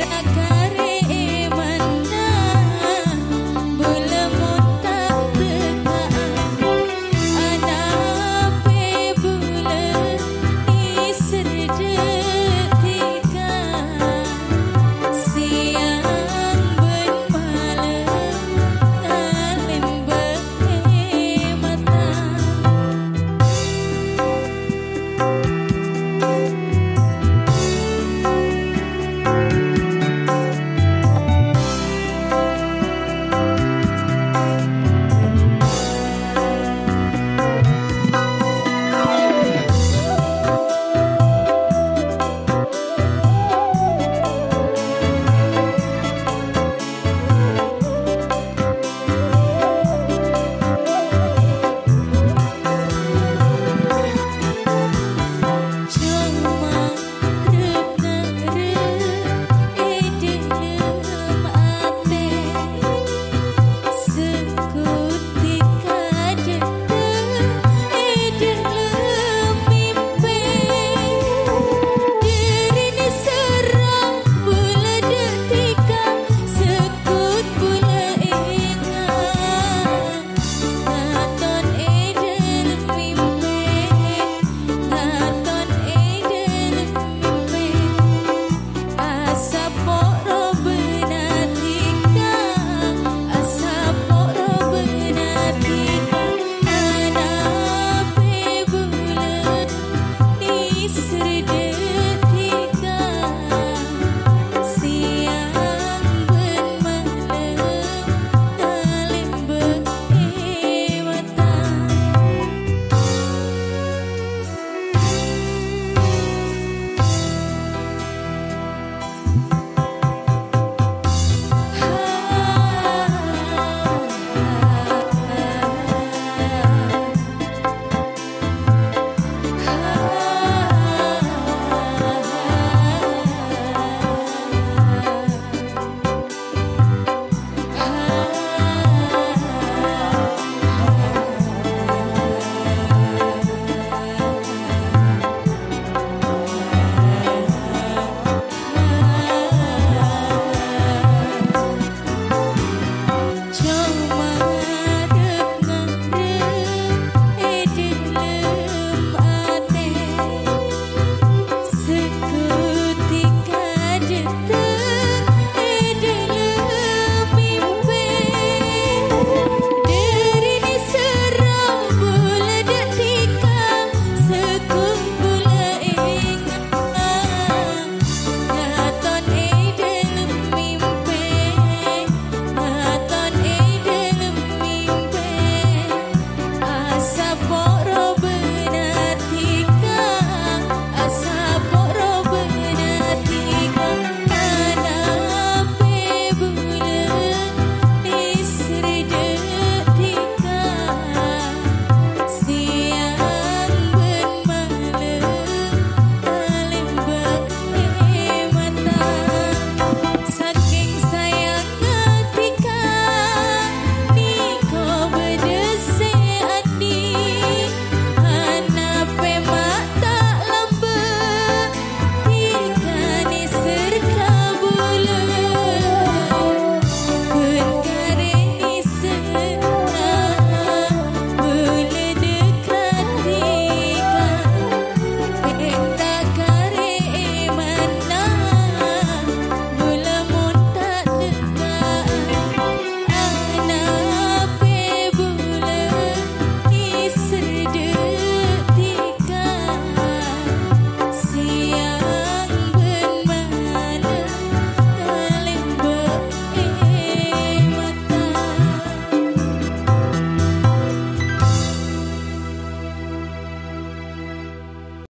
era